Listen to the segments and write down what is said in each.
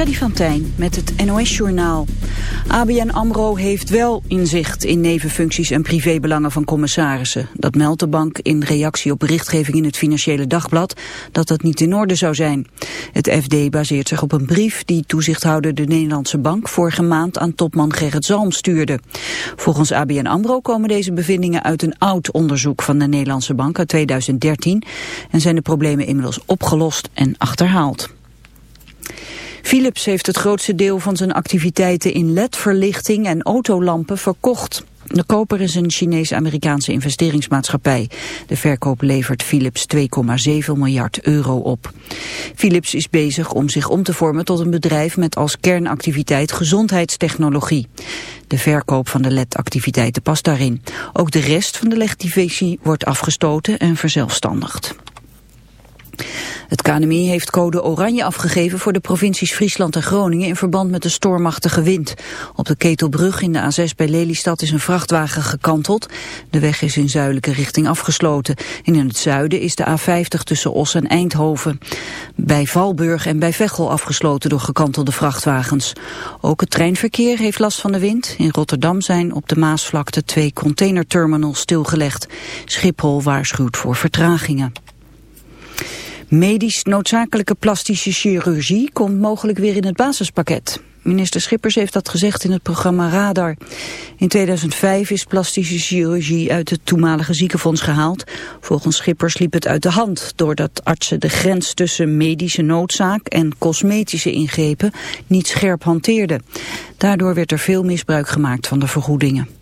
Freddy van Tijn met het NOS-journaal. ABN AMRO heeft wel inzicht in nevenfuncties en privébelangen van commissarissen. Dat meldt de bank in reactie op berichtgeving in het Financiële Dagblad dat dat niet in orde zou zijn. Het FD baseert zich op een brief die toezichthouder de Nederlandse Bank vorige maand aan topman Gerrit Zalm stuurde. Volgens ABN AMRO komen deze bevindingen uit een oud onderzoek van de Nederlandse Bank uit 2013 en zijn de problemen inmiddels opgelost en achterhaald. Philips heeft het grootste deel van zijn activiteiten in LED-verlichting en autolampen verkocht. De koper is een Chinees-Amerikaanse investeringsmaatschappij. De verkoop levert Philips 2,7 miljard euro op. Philips is bezig om zich om te vormen tot een bedrijf met als kernactiviteit gezondheidstechnologie. De verkoop van de LED-activiteiten past daarin. Ook de rest van de LED-divisie wordt afgestoten en verzelfstandigd. Het KNMI heeft code oranje afgegeven voor de provincies Friesland en Groningen in verband met de stormachtige wind. Op de Ketelbrug in de A6 bij Lelystad is een vrachtwagen gekanteld. De weg is in zuidelijke richting afgesloten. En in het zuiden is de A50 tussen Os en Eindhoven. Bij Valburg en bij Veghel afgesloten door gekantelde vrachtwagens. Ook het treinverkeer heeft last van de wind. In Rotterdam zijn op de Maasvlakte twee containerterminals stilgelegd. Schiphol waarschuwt voor vertragingen. Medisch noodzakelijke plastische chirurgie komt mogelijk weer in het basispakket. Minister Schippers heeft dat gezegd in het programma Radar. In 2005 is plastische chirurgie uit het toenmalige ziekenfonds gehaald. Volgens Schippers liep het uit de hand... doordat artsen de grens tussen medische noodzaak en cosmetische ingrepen niet scherp hanteerden. Daardoor werd er veel misbruik gemaakt van de vergoedingen.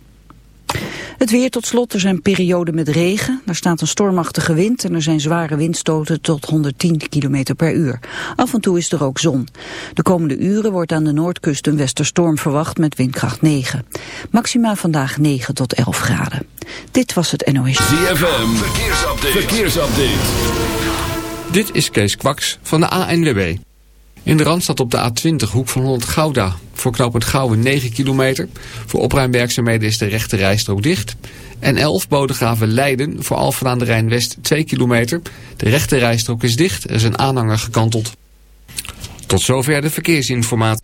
Het weer tot slot, er zijn perioden met regen. Er staat een stormachtige wind en er zijn zware windstoten tot 110 km per uur. Af en toe is er ook zon. De komende uren wordt aan de noordkust een westerstorm verwacht met windkracht 9. Maxima vandaag 9 tot 11 graden. Dit was het NOS. ZFM, verkeersupdate. verkeersupdate. Dit is Kees Kwaks van de ANWB. In de Randstad op de A20, hoek van Holland Gouda. Voor knooppunt Gouwen 9 kilometer. Voor opruimwerkzaamheden is de rechte rijstrook dicht. En 11 Bodegraven Leiden voor Alphen aan de Rijn West 2 kilometer. De rechte rijstrook is dicht. Er is een aanhanger gekanteld. Tot zover de verkeersinformatie.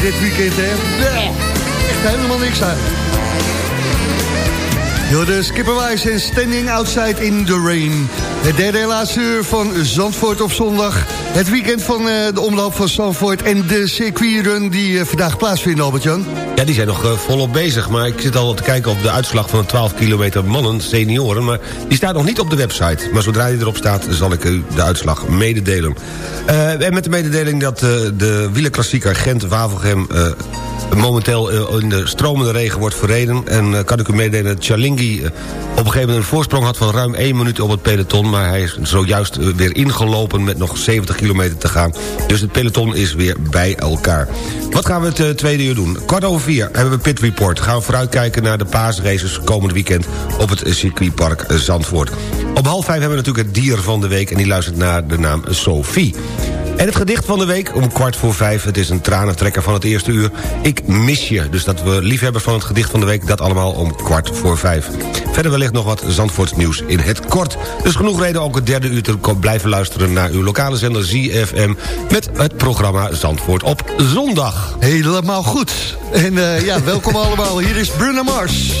Weer dit weekend, hè. Echt helemaal niks aan. Door de Skipperwijs en Standing Outside in the Rain. Het derde en uur van Zandvoort op zondag. Het weekend van uh, de omloop van Zandvoort en de circuitrun die uh, vandaag plaatsvinden, Albert-Jan. Ja, die zijn nog uh, volop bezig. Maar ik zit al te kijken op de uitslag van de 12 kilometer mannen, senioren. Maar die staat nog niet op de website. Maar zodra die erop staat, zal ik u de uitslag mededelen. en met de mededeling dat de wielerklassieker Gent-Wavelgem momenteel eh, in de stromende regen wordt verreden. En eh, kan ik u meedelen dat Chalingi eh, op een gegeven moment een voorsprong had... van ruim 1 minuut op het peloton. Maar hij is zojuist weer ingelopen met nog 70 kilometer te gaan. Dus het peloton is weer bij elkaar. Wat gaan we het tweede uur doen? Kwart over vier hebben we Pit Report. Gaan we vooruitkijken naar de paasraces komend weekend... op het circuitpark Zandvoort. Op half vijf hebben we natuurlijk het dier van de week... en die luistert naar de naam Sophie. En het gedicht van de week om kwart voor vijf. Het is een tranentrekker van het eerste uur. Ik mis je. Dus dat we liefhebbers van het gedicht van de week... dat allemaal om kwart voor vijf. Verder wellicht nog wat Zandvoorts nieuws in het kort. Dus genoeg reden ook het derde uur te blijven luisteren... naar uw lokale zender ZFM... met het programma Zandvoort op zondag. Helemaal goed. En uh, ja, welkom allemaal. Hier is Bruno Mars.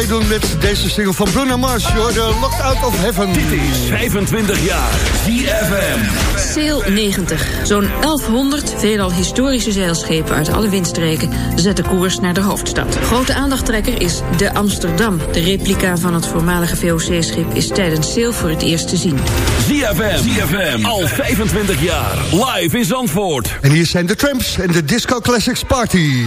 Meedoen met deze single van Bruno Mars. de Locked Out of Heaven. Dit is 25 jaar ZFM. Sail 90. Zo'n 1100 veelal historische zeilschepen uit alle windstreken zetten koers naar de hoofdstad. Grote aandachttrekker is de Amsterdam. De replica van het voormalige VOC-schip is tijdens Sail voor het eerst te zien. ZFM. ZFM. Al 25 jaar. Live in Zandvoort. En hier zijn de Tramps en de Disco Classics Party.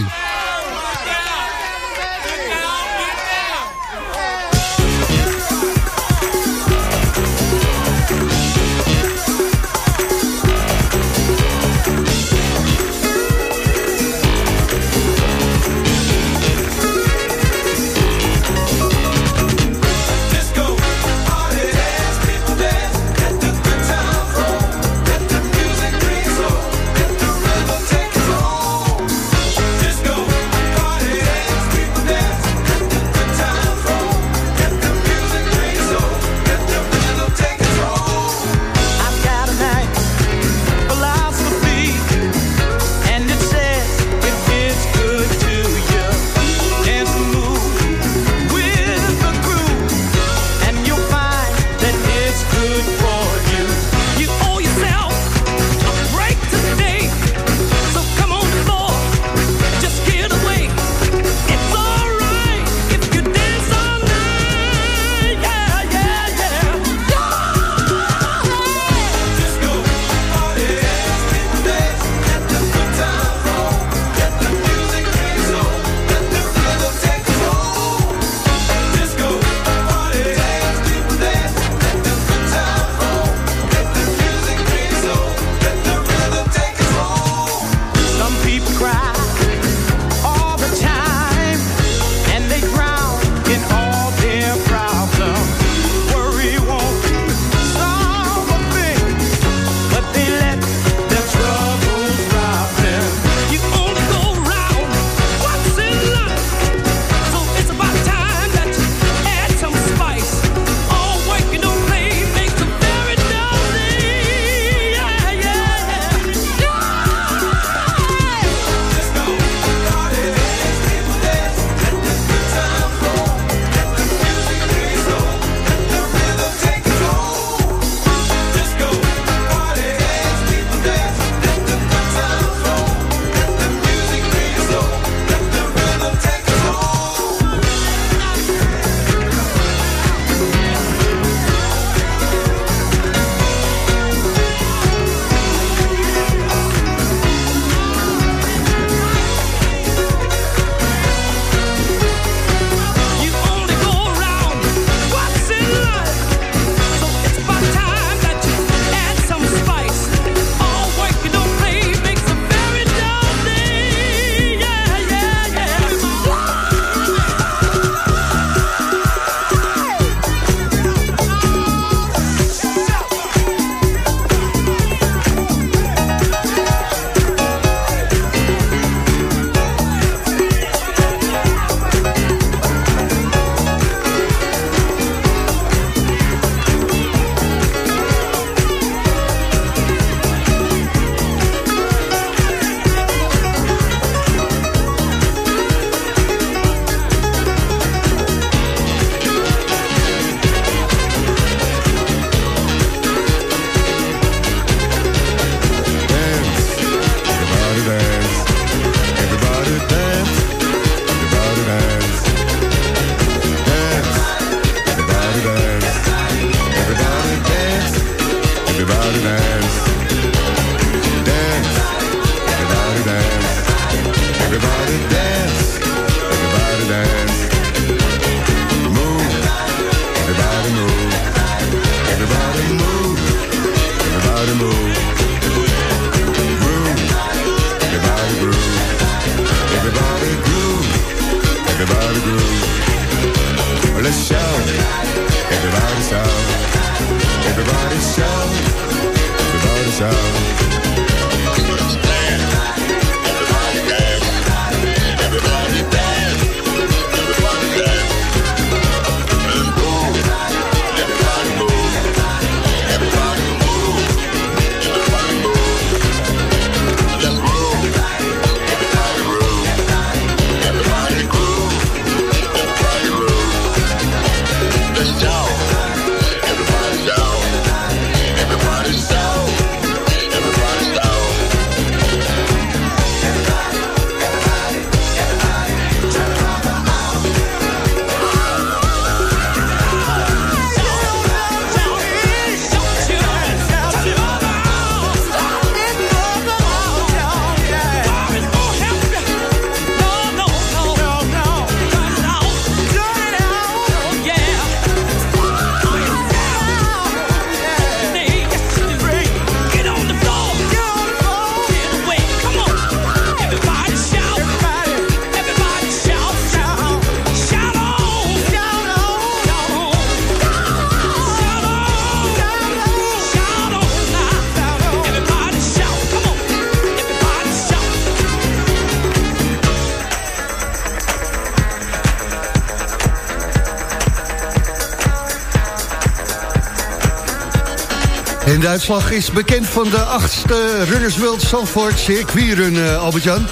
De uitslag is bekend van de achtste Runners World Zandvoort circuitrun, uh, Albert-Jan.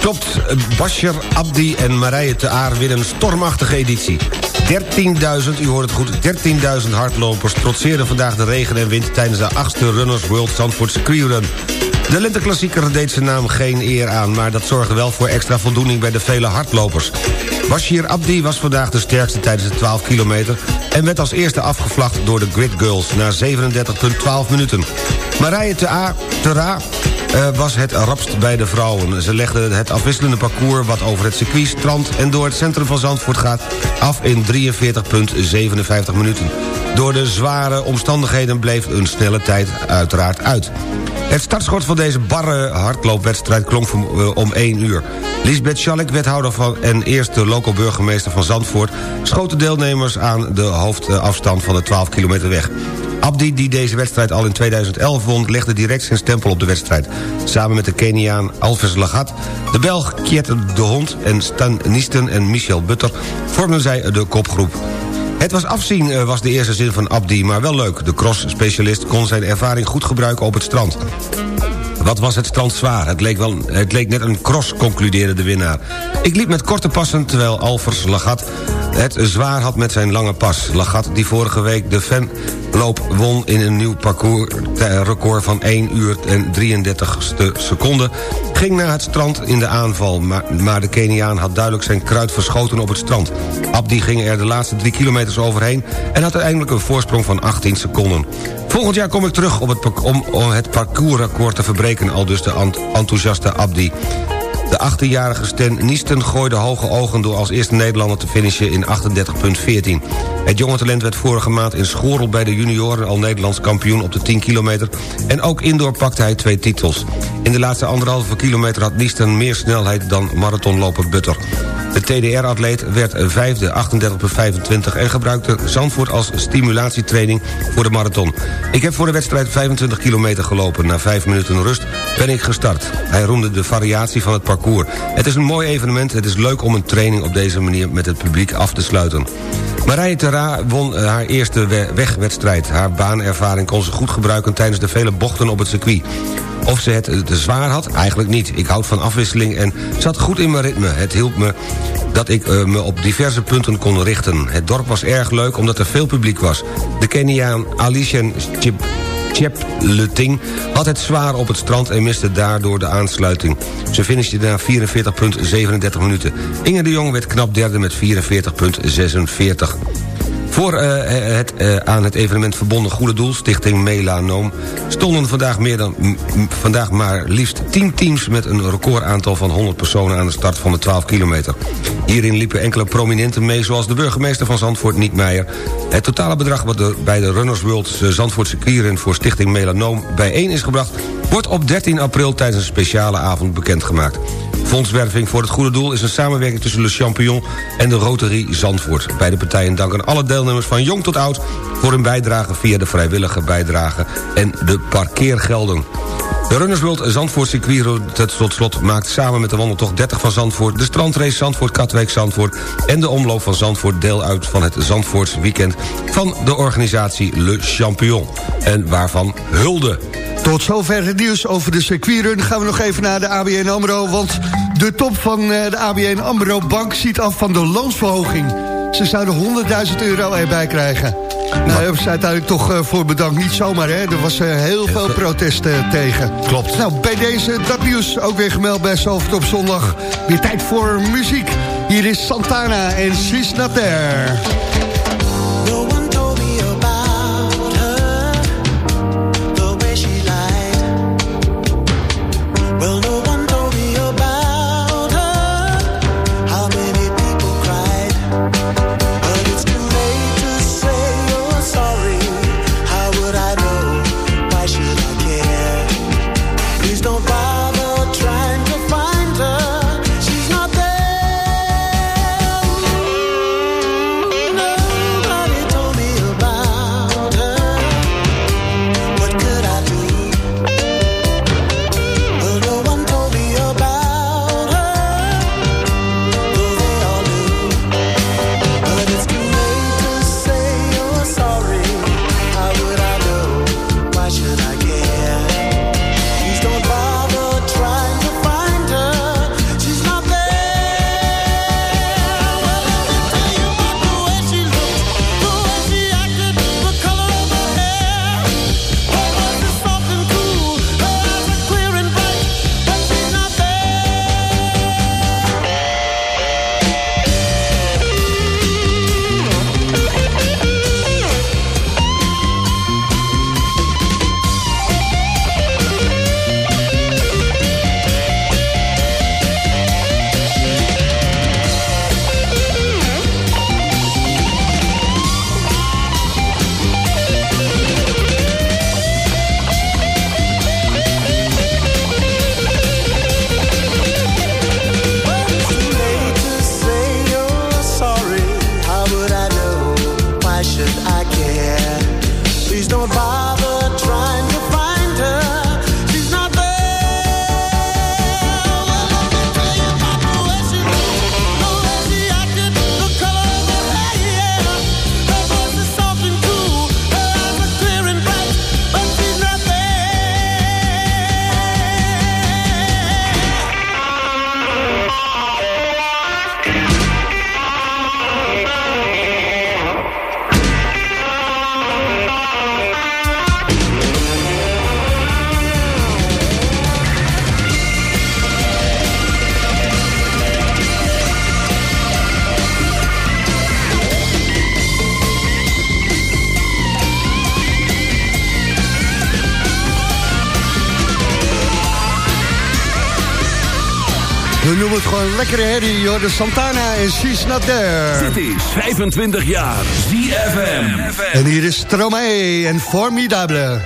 Klopt, Bascher, Abdi en Marije te Aar winnen een stormachtige editie. 13.000, u hoort het goed, 13.000 hardlopers trotseerden vandaag de regen en wind... tijdens de achtste Runners World Zandvoort circuitrun. De lenteklassieker deed zijn naam geen eer aan... maar dat zorgde wel voor extra voldoening bij de vele hardlopers. Bashir Abdi was vandaag de sterkste tijdens de 12 kilometer... en werd als eerste afgevlacht door de Grid Girls na 37,12 minuten. Marije Terra uh, was het rapst bij de vrouwen. Ze legden het afwisselende parcours wat over het circuit, strand... en door het centrum van Zandvoort gaat af in 43,57 minuten. Door de zware omstandigheden bleef een snelle tijd uiteraard uit. Het startschot van deze barre hardloopwedstrijd klonk eh, om 1 uur. Lisbeth Schalk, wethouder van en eerste local burgemeester van Zandvoort... schoot de deelnemers aan de hoofdafstand van de 12 kilometer weg. Abdi, die deze wedstrijd al in 2011 won... legde direct zijn stempel op de wedstrijd. Samen met de Keniaan Alves Lagat... de Belg Kiet de Hond en Stan Niesten en Michel Butter... vormden zij de kopgroep. Het was afzien, eh, was de eerste zin van Abdi, maar wel leuk. De cross-specialist kon zijn ervaring goed gebruiken op het strand. Wat was het strand zwaar? Het leek, wel, het leek net een cross, concludeerde de winnaar. Ik liep met korte passen, terwijl Alvers Lagat het zwaar had met zijn lange pas. Lagat, die vorige week de fanloop won in een nieuw parcoursrecord van 1 uur en 33ste seconde... ging naar het strand in de aanval, maar, maar de Keniaan had duidelijk zijn kruid verschoten op het strand. Abdi ging er de laatste drie kilometers overheen en had uiteindelijk een voorsprong van 18 seconden. Volgend jaar kom ik terug het, om, om het parcoursrecord te verbreken, al dus de enthousiaste Abdi. De 18-jarige Sten Niesten gooide hoge ogen door als eerste Nederlander te finishen in 38,14. Het jonge talent werd vorige maand in Schorel bij de junioren al Nederlands kampioen op de 10 kilometer. En ook indoor pakte hij twee titels. In de laatste anderhalve kilometer had Niesten meer snelheid dan marathonloper Butter. De TDR-atleet werd vijfde, 38 per 25... en gebruikte Zandvoort als stimulatietraining voor de marathon. Ik heb voor de wedstrijd 25 kilometer gelopen. Na vijf minuten rust ben ik gestart. Hij roemde de variatie van het parcours. Het is een mooi evenement. Het is leuk om een training op deze manier met het publiek af te sluiten. Marije Terra won eh, haar eerste wegwedstrijd. Haar baanervaring kon ze goed gebruiken tijdens de vele bochten op het circuit. Of ze het te zwaar had? Eigenlijk niet. Ik houd van afwisseling en zat goed in mijn ritme. Het hielp me dat ik uh, me op diverse punten kon richten. Het dorp was erg leuk omdat er veel publiek was. De Keniaan Alishan Chip Chepluting had het zwaar op het strand en miste daardoor de aansluiting. Ze finishte na 44,37 minuten. Inge de Jong werd knap derde met 44,46. Voor uh, het uh, aan het evenement verbonden goede doel, stichting Melanoom... stonden vandaag, meer dan, vandaag maar liefst 10 teams... met een recordaantal van 100 personen aan de start van de 12 kilometer. Hierin liepen enkele prominenten mee, zoals de burgemeester van Zandvoort, Niek Meijer. Het totale bedrag wat er bij de Runners World Zandvoortse Kieren... voor stichting Melanoom bijeen is gebracht... wordt op 13 april tijdens een speciale avond bekendgemaakt. Fondswerving voor het goede doel is een samenwerking tussen Le Champignon en de Rotary Zandvoort. Beide partijen danken alle deelnemers van jong tot oud voor hun bijdrage via de vrijwillige bijdrage en de parkeergelden. De Runners World Zandvoort circuit tot slot maakt samen met de wandeltocht 30 van Zandvoort... de strandrace Zandvoort-Katwijk-Zandvoort en de omloop van Zandvoort... deel uit van het Zandvoorts weekend van de organisatie Le Champion. En waarvan hulde. Tot zover het nieuws over de circuitrun. Gaan we nog even naar de ABN AMRO. Want de top van eh, de ABN AMRO Bank ziet af van de loonsverhoging. Ze zouden 100.000 euro erbij krijgen. Nou, hebben ze uiteindelijk toch uh, voor bedankt. Niet zomaar, hè. Er was uh, heel veel protest uh, tegen. Klopt. Nou, bij deze dat nieuws ook weer gemeld bij Zalvert op zondag. Weer tijd voor muziek. Hier is Santana en She's Not There. We noemen het gewoon lekkere herrie, hoor. De Santana en She's Not There. Dit is 25 jaar ZFM. En hier is Stromae en Formidable.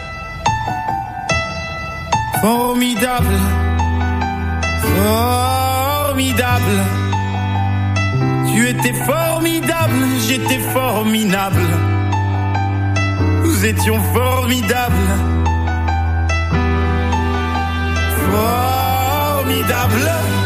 Formidable. Formidable. Tu étais formidable, j'étais formidable. Nous étions formidables. Formidable.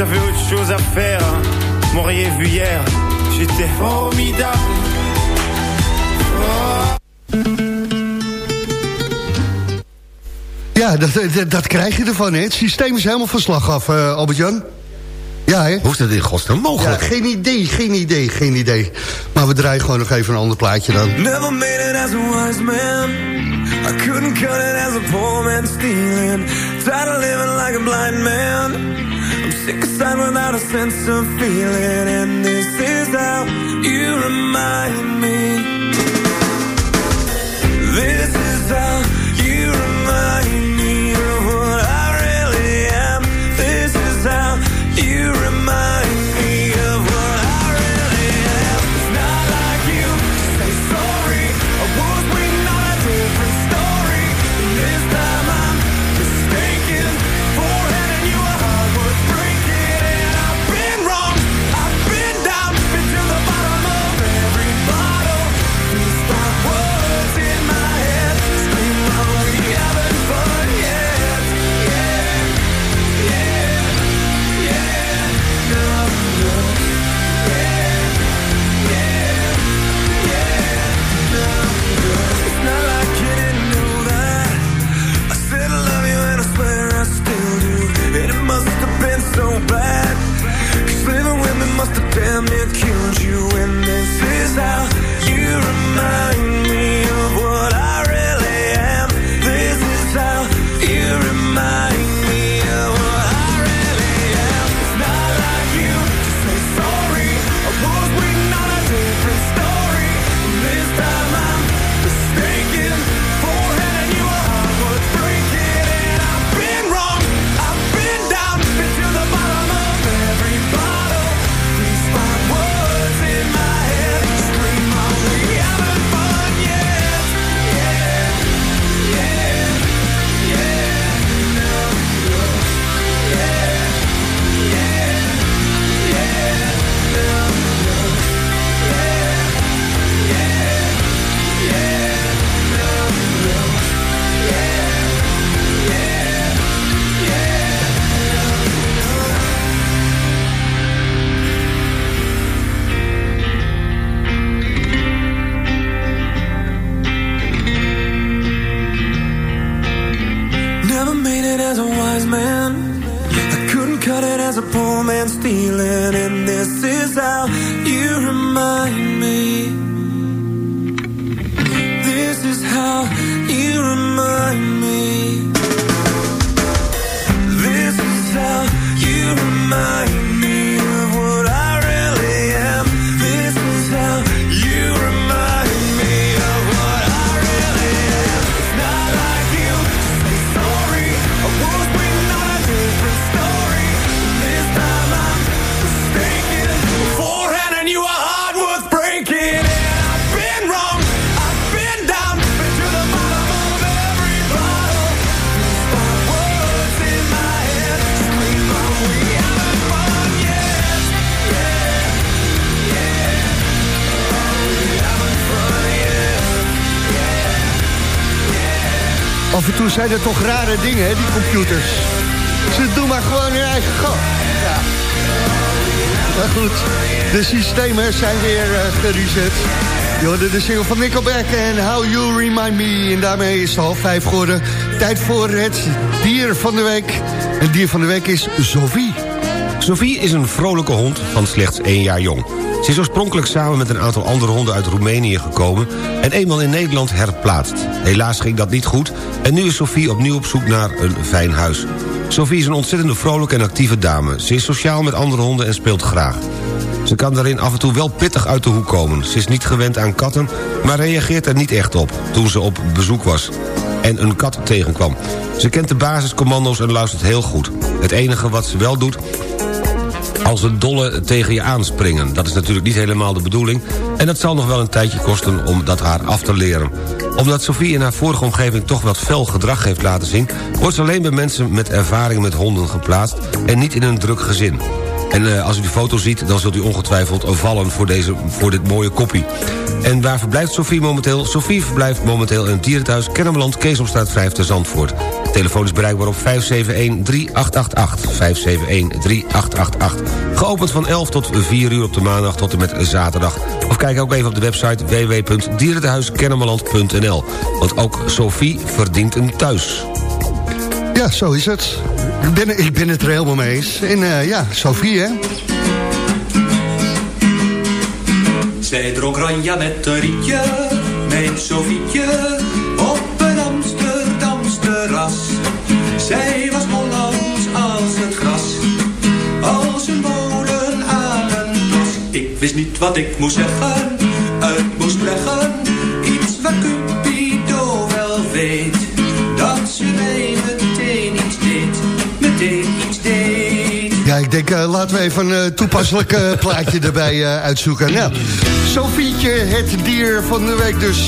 avez autre chose à faire. M'auriez vu hier, j'étais formidable. Ja, dat, dat, dat, krijg je ervan, hè? Het systeem is helemaal van slag af, uh, Albert-Jan. Ja, hè? Hoe is dat in godsnaam mogelijk? Ja, geen idee, geen idee, geen idee. Maar we draaien gewoon nog even een ander plaatje dan. Never made it as a wise man. I couldn't cut it as a poor man stealing. Tired of living like a blind man. Sick aside without a sense of feeling. And this is how you remind me. Zijn er toch rare dingen, hè, die computers. Ze doen maar gewoon hun eigen gang. Ja. Maar goed, de systemen zijn weer uh, gereset. Je hoorde de single van Nickelback en How You Remind Me. En daarmee is het half vijf geworden. Tijd voor het dier van de week. Het dier van de week is Sophie. Sophie is een vrolijke hond van slechts één jaar jong. Ze is oorspronkelijk samen met een aantal andere honden uit Roemenië gekomen... en eenmaal in Nederland herplaatst. Helaas ging dat niet goed en nu is Sophie opnieuw op zoek naar een fijn huis. Sophie is een ontzettende vrolijke en actieve dame. Ze is sociaal met andere honden en speelt graag. Ze kan daarin af en toe wel pittig uit de hoek komen. Ze is niet gewend aan katten, maar reageert er niet echt op... toen ze op bezoek was en een kat tegenkwam. Ze kent de basiscommando's en luistert heel goed. Het enige wat ze wel doet als een dolle tegen je aanspringen. Dat is natuurlijk niet helemaal de bedoeling... en dat zal nog wel een tijdje kosten om dat haar af te leren. Omdat Sophie in haar vorige omgeving toch wat fel gedrag heeft laten zien... wordt ze alleen bij mensen met ervaring met honden geplaatst... en niet in een druk gezin. En uh, als u die foto ziet, dan zult u ongetwijfeld vallen voor, deze, voor dit mooie koppie. En waar verblijft Sophie momenteel? Sophie verblijft momenteel in het dierenthuis Kennemerland, Keesomstraat 5 te Zandvoort. De telefoon is bereikbaar op 571-3888. 571-3888. Geopend van 11 tot 4 uur op de maandag tot en met zaterdag. Of kijk ook even op de website www.dierentehuiskennemerland.nl. Want ook Sophie verdient een thuis. Ja, zo is het. Ik ben, ik ben het er helemaal mee eens. En uh, ja, Sophie, hè? Zij dronk ranja met een rietje, mijn Sofietje, op een Amsterdamse ras. Zij was Hollands als het gras, als een molen aan een plas. Ik wist niet wat ik moest zeggen, uit moest leggen, denk, uh, laten we even een uh, toepasselijk uh, plaatje erbij uitzoeken. Nou, Sofietje, het dier van de week dus.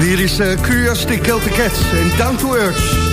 Hier is Curiosity Celtic Cats en Down to Earth.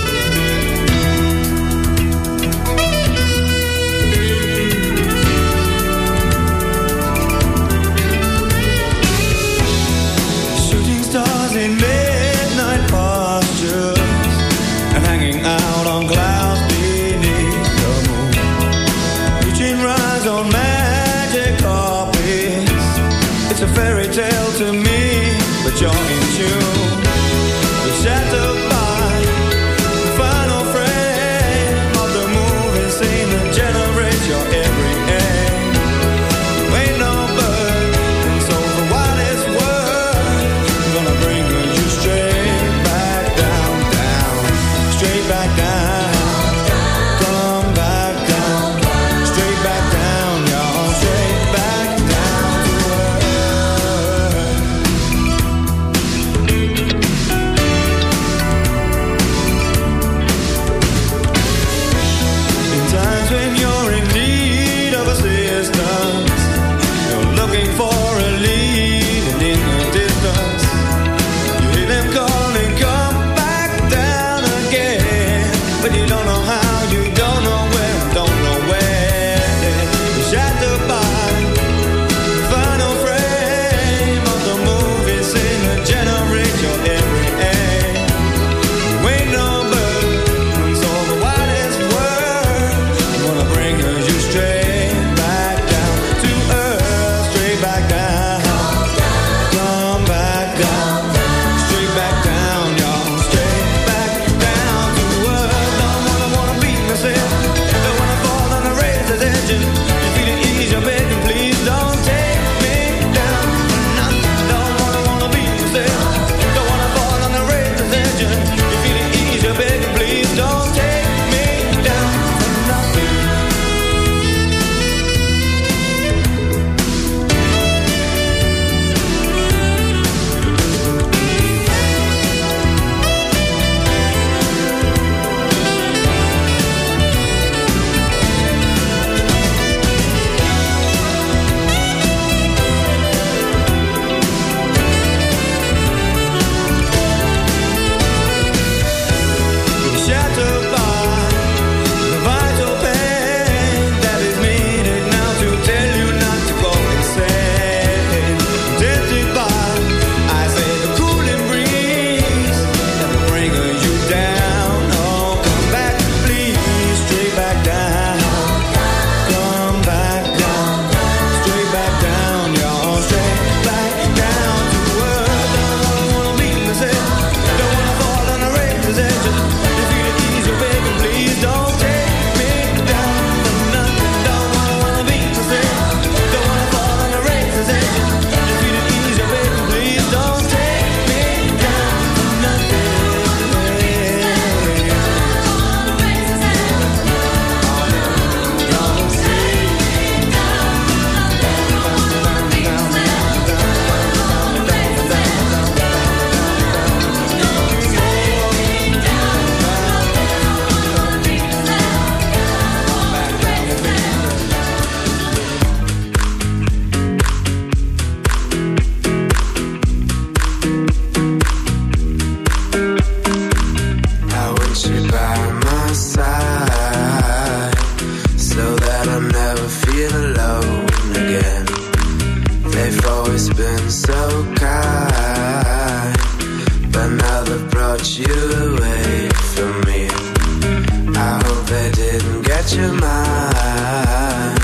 Set your mind.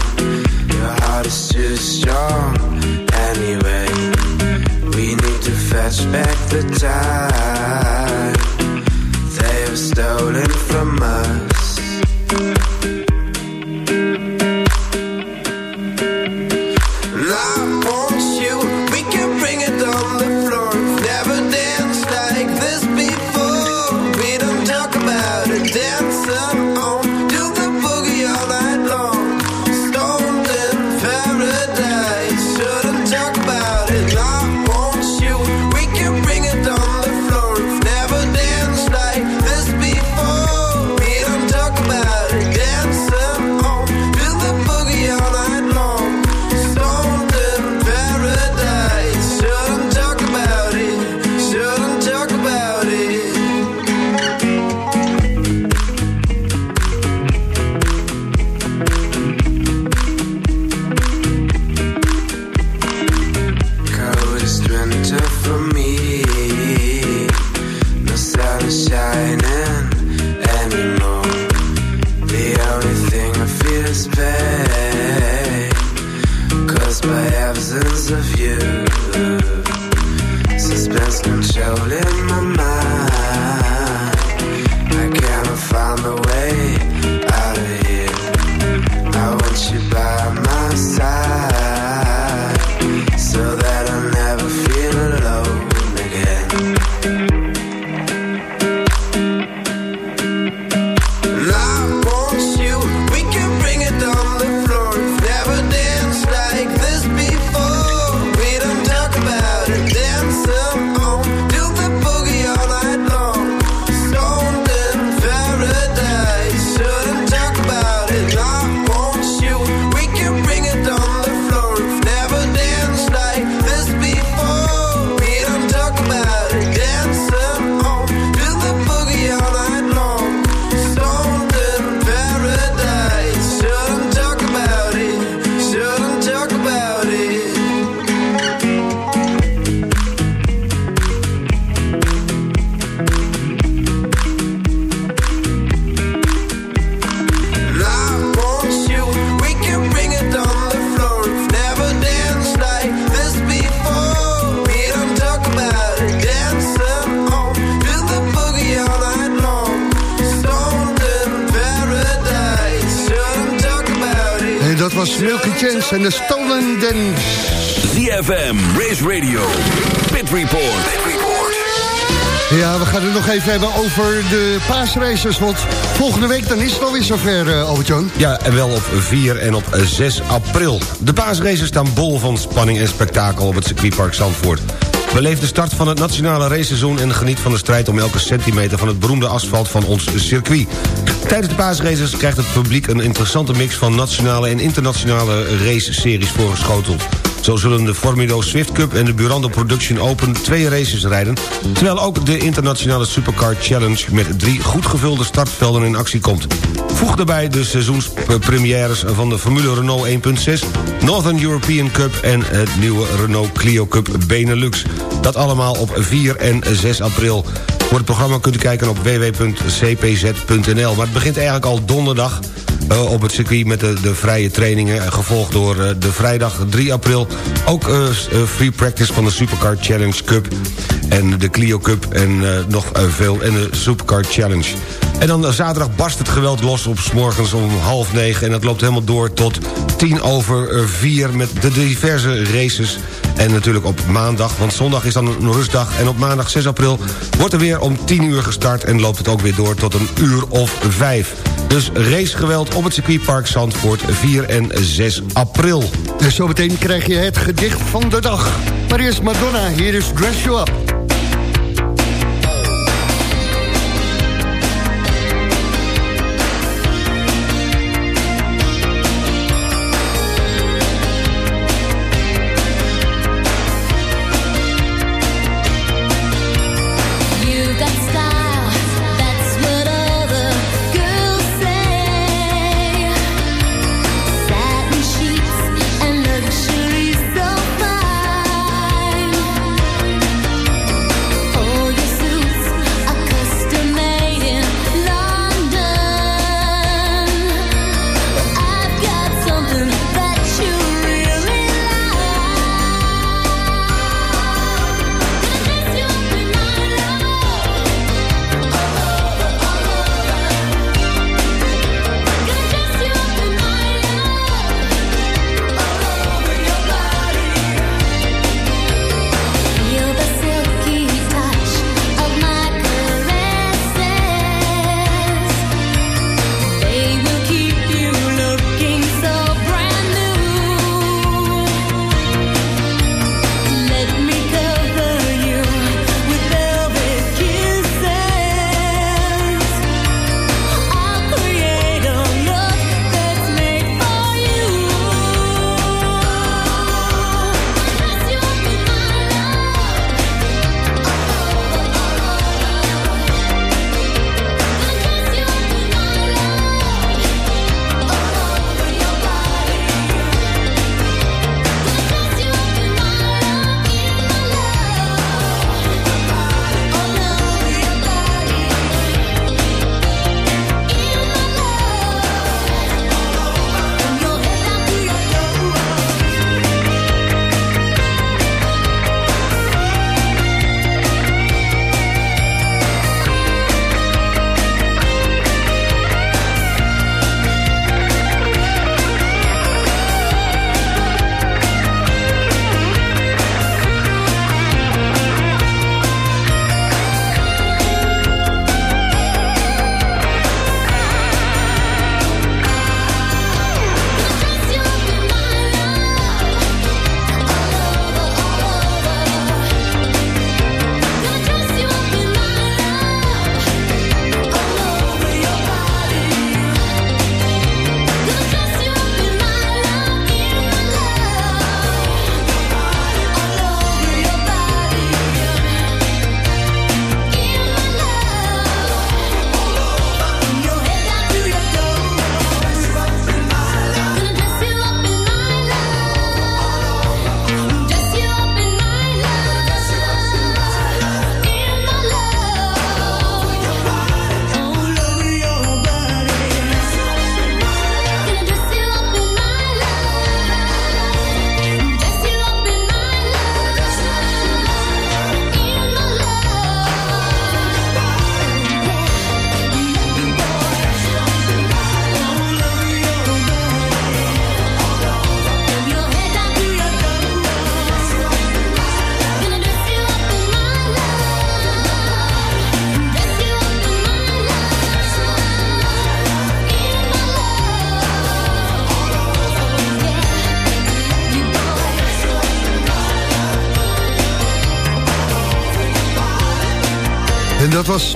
Your heart is too strong anyway. We need to fetch back the time En de Stolen Dance. ZFM, Race Radio, Pit Report. Ja, we gaan het nog even hebben over de paasraces. Want volgende week dan is het alweer zover, uh, Albert-Jan. Ja, en wel op 4 en op 6 april. De paasraces staan bol van spanning en spektakel op het circuitpark Zandvoort. Beleef de start van het nationale raceseizoen... en geniet van de strijd om elke centimeter van het beroemde asfalt van ons circuit. Tijdens de paasraces krijgt het publiek een interessante mix... van nationale en internationale race-series voorgeschoteld. Zo zullen de Formido Swift Cup en de Burando Production Open twee races rijden... terwijl ook de internationale Supercar Challenge... met drie goed gevulde startvelden in actie komt. Voeg daarbij de seizoenspremières van de Formule Renault 1.6... Northern European Cup en het nieuwe Renault Clio Cup Benelux. Dat allemaal op 4 en 6 april. Voor het programma kunt u kijken op www.cpz.nl. Maar het begint eigenlijk al donderdag uh, op het circuit met de, de vrije trainingen... gevolgd door uh, de vrijdag 3 april ook free practice van de Supercar Challenge Cup... en de Clio Cup en nog veel en de Supercar Challenge. En dan zaterdag barst het geweld los op morgens om half negen... en dat loopt helemaal door tot tien over vier met de diverse races... En natuurlijk op maandag, want zondag is dan een rustdag... en op maandag 6 april wordt er weer om 10 uur gestart... en loopt het ook weer door tot een uur of 5. Dus racegeweld op het circuitpark Zandvoort 4 en 6 april. En zometeen krijg je het gedicht van de dag. Maar eerst Madonna, hier is Dress You Up.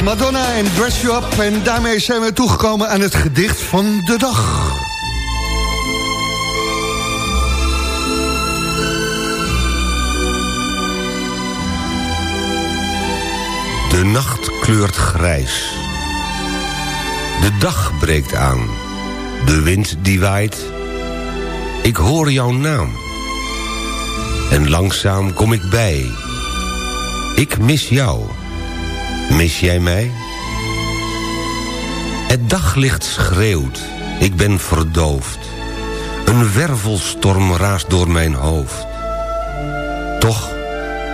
Madonna en Dress You Up. En daarmee zijn we toegekomen aan het gedicht van de dag. De nacht kleurt grijs. De dag breekt aan. De wind die waait. Ik hoor jouw naam. En langzaam kom ik bij. Ik mis jou. Mis jij mij? Het daglicht schreeuwt. Ik ben verdoofd. Een wervelstorm raast door mijn hoofd. Toch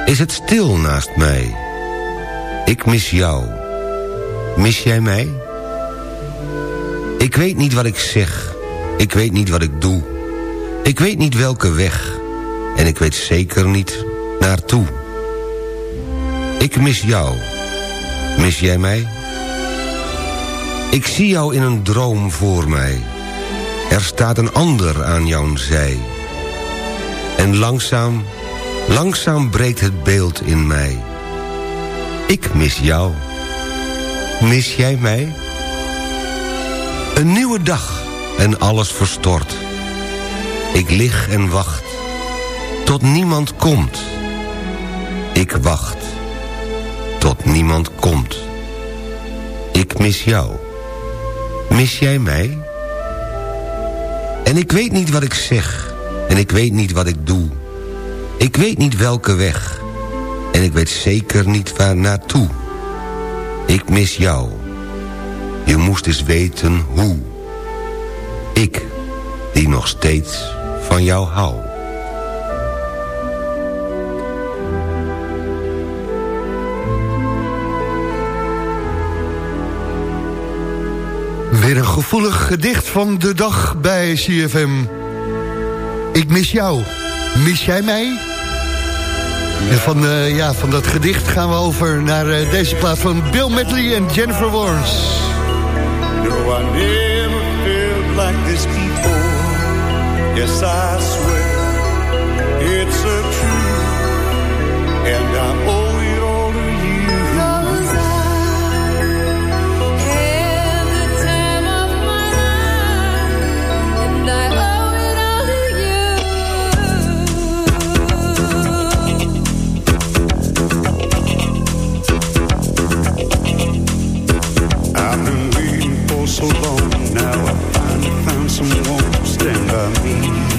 is het stil naast mij. Ik mis jou. Mis jij mij? Ik weet niet wat ik zeg. Ik weet niet wat ik doe. Ik weet niet welke weg. En ik weet zeker niet naartoe. Ik mis jou. Mis jij mij? Ik zie jou in een droom voor mij. Er staat een ander aan jouw zij. En langzaam, langzaam breekt het beeld in mij. Ik mis jou. Mis jij mij? Een nieuwe dag en alles verstort. Ik lig en wacht. Tot niemand komt. Ik wacht. Niemand komt. Ik mis jou. Mis jij mij? En ik weet niet wat ik zeg. En ik weet niet wat ik doe. Ik weet niet welke weg. En ik weet zeker niet waar naartoe. Ik mis jou. Je moest eens weten hoe. Ik, die nog steeds van jou hou. Een gevoelig gedicht van de dag bij CFM. Ik mis jou. Mis jij mij? En van, uh, ja, van dat gedicht gaan we over naar uh, deze plaats van Bill Medley en Jennifer Warnes. No, I never felt like this before. Yes, I swear it's a to stand by me.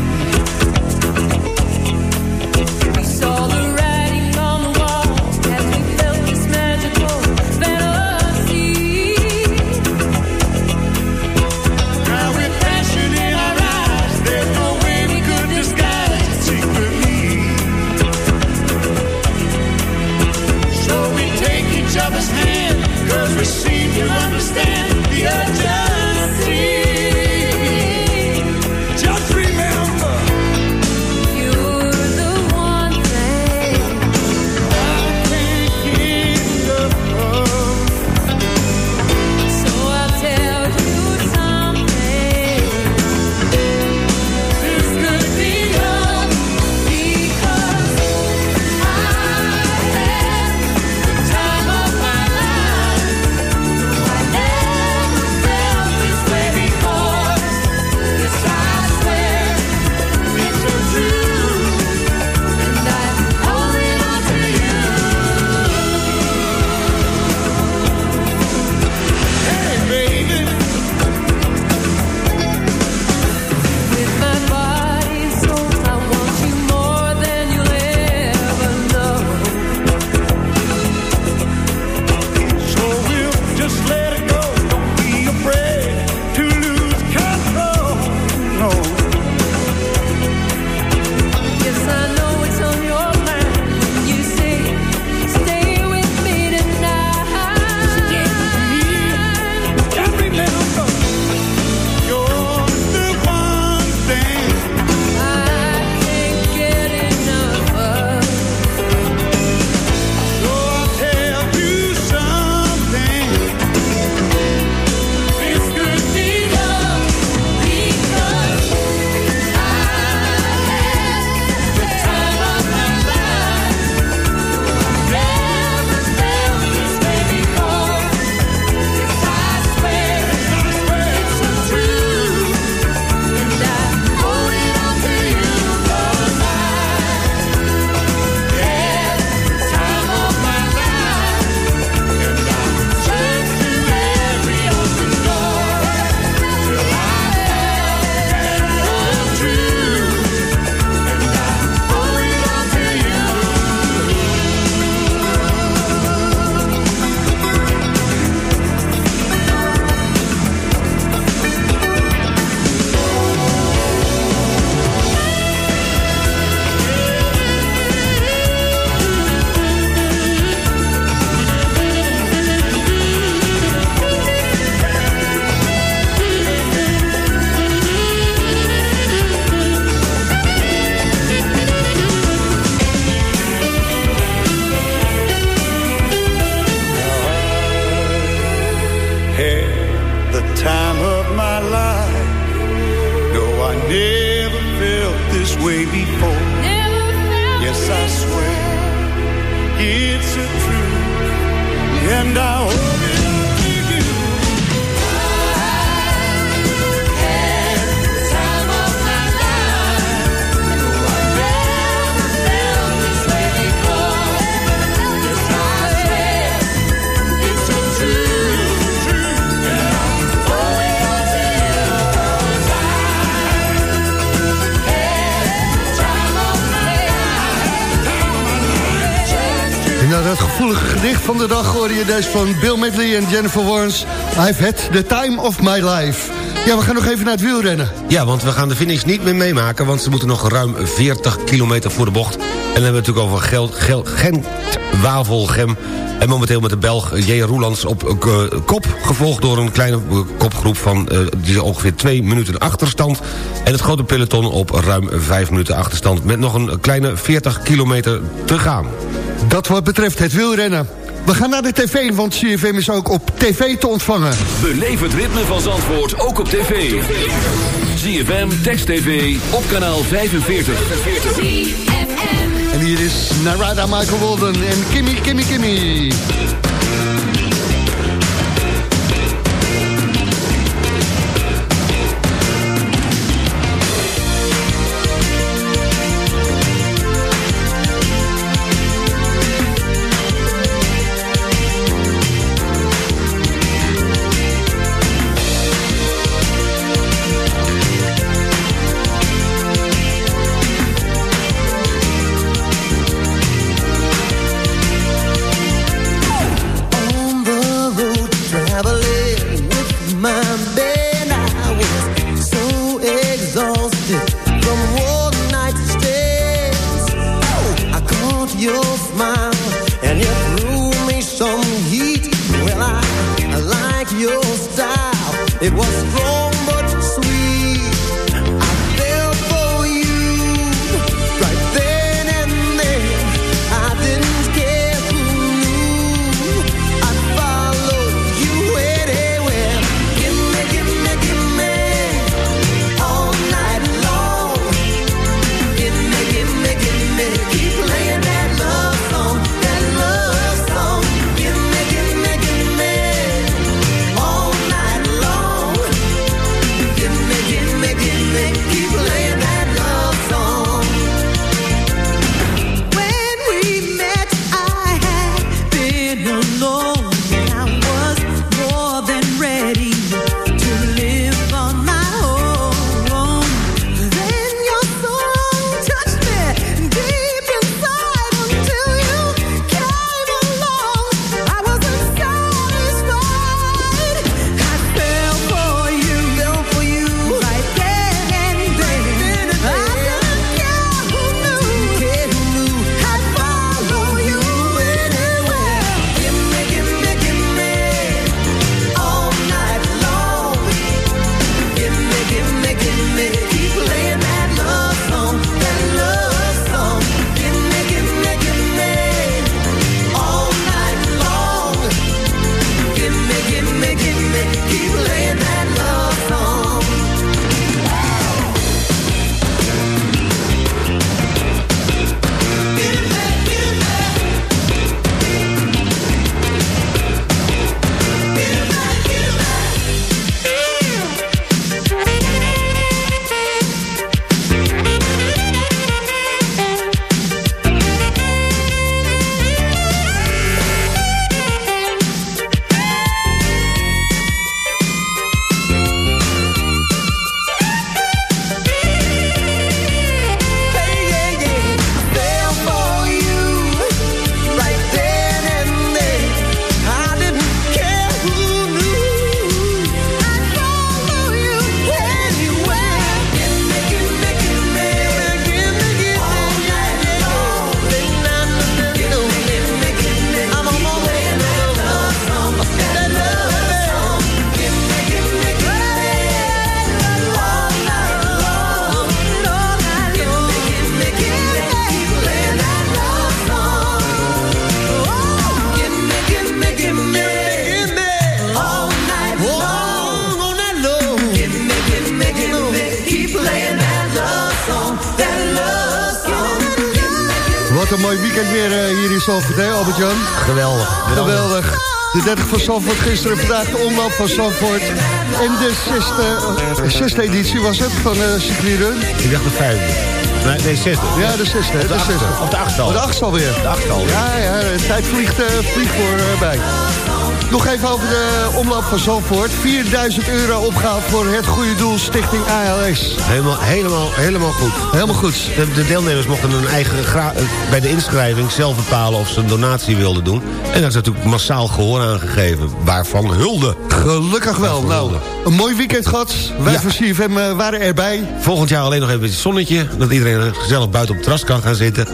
Gedicht van de dag hoorde je deze van Bill Medley en Jennifer Warnes. I've had the time of my life. Ja, we gaan nog even naar het wielrennen. Ja, want we gaan de finish niet meer meemaken... want ze moeten nog ruim 40 kilometer voor de bocht. En dan hebben we het natuurlijk over Gel, Gel, Gent, Wavelgem... en momenteel met de Belg J. Roelands op eh, kop... gevolgd door een kleine eh, kopgroep van eh, die ongeveer twee minuten achterstand... en het grote peloton op ruim vijf minuten achterstand... met nog een kleine 40 kilometer te gaan. Dat wat betreft het wielrennen. We gaan naar de tv, want CFM is ook op tv te ontvangen. Beleef het ritme van Zandvoort ook op tv. ZFM, Text TV, op kanaal 45. En hier is Narada Michael Walden en Kimmy, Kimmy, Kimmy. Zandvoort, hè Albert-Jan? Geweldig. Geweldig. De 30 van Zandvoort gisteren, vandaag de omloop van Zandvoort. En de zesde, eh, zesde editie was het van uh, Run. Ik dacht de vijfde. Nee, nee, zesde. Ja, de zesde. De De zesde. Of de achtste al. De achtste alweer. De achtste alweer. Ja, ja, de tijd vliegt, eh, vliegt voorbij. Nog even over de omloop van Zandvoort. 4000 euro opgehaald voor het goede doel Stichting ALS. Helemaal, helemaal, helemaal goed. Helemaal goed. De, de deelnemers mochten hun eigen eh, bij de inschrijving zelf bepalen of ze een donatie wilden doen. En daar is natuurlijk massaal gehoor aan gegeven. Waarvan hulde. Gelukkig wel. Nou, een mooi weekend gehad. Wij Ja. van CFM eh, waren erbij. Volgend jaar alleen nog even het zonnetje. Dat iedereen gezellig buiten op het terras kan gaan zitten.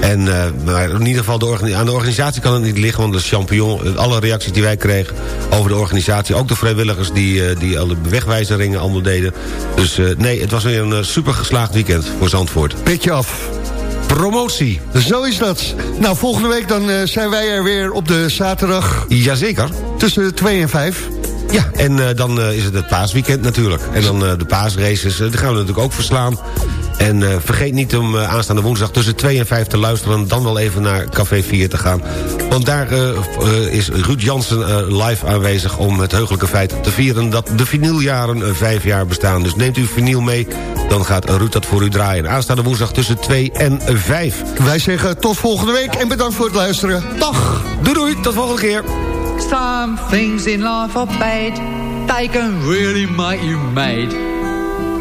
En, eh, maar in ieder geval de aan de organisatie kan het niet liggen. Want de champignon, eh, alle reacties die wij kregen over de organisatie... ook de vrijwilligers die, eh, die alle wegwijzeringen allemaal deden. Dus nee, het was weer een super geslaagd weekend voor Zandvoort. Petje af. Promotie. Zo is dat. Nou, volgende week dan zijn wij er weer op de zaterdag Jazeker. tussen 2 en 5. Ja, en dan is het het paasweekend natuurlijk. En dan de paasraces, die gaan we natuurlijk ook verslaan. En eh, vergeet niet om eh, aanstaande woensdag tussen 2 en 5 te luisteren... en dan wel even naar Café 4 te gaan. Want daar eh, eh, is Ruud Jansen eh, live aanwezig om het heugelijke feit te vieren... dat de vinyljaren vijf jaar bestaan. Dus neemt u vinyl mee, dan gaat Ruud dat voor u draaien. Aanstaande woensdag tussen 2 en 5. Wij zeggen tot volgende week en bedankt voor het luisteren. Dag. Doei doei, tot volgende keer. Some things in life are bad. They can really make you mad.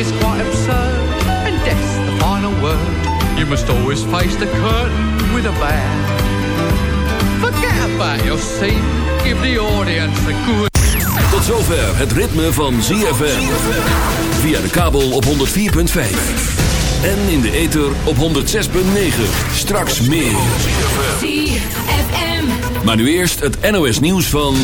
is quite absurd, and death's the final word. You must always face the curtain with a bow. Forget about your scene, give the audience a good. Tot zover het ritme van ZFM. Via de kabel op 104.5. En in de ether op 106.9. Straks meer. ZFM. Maar nu eerst het NOS nieuws van...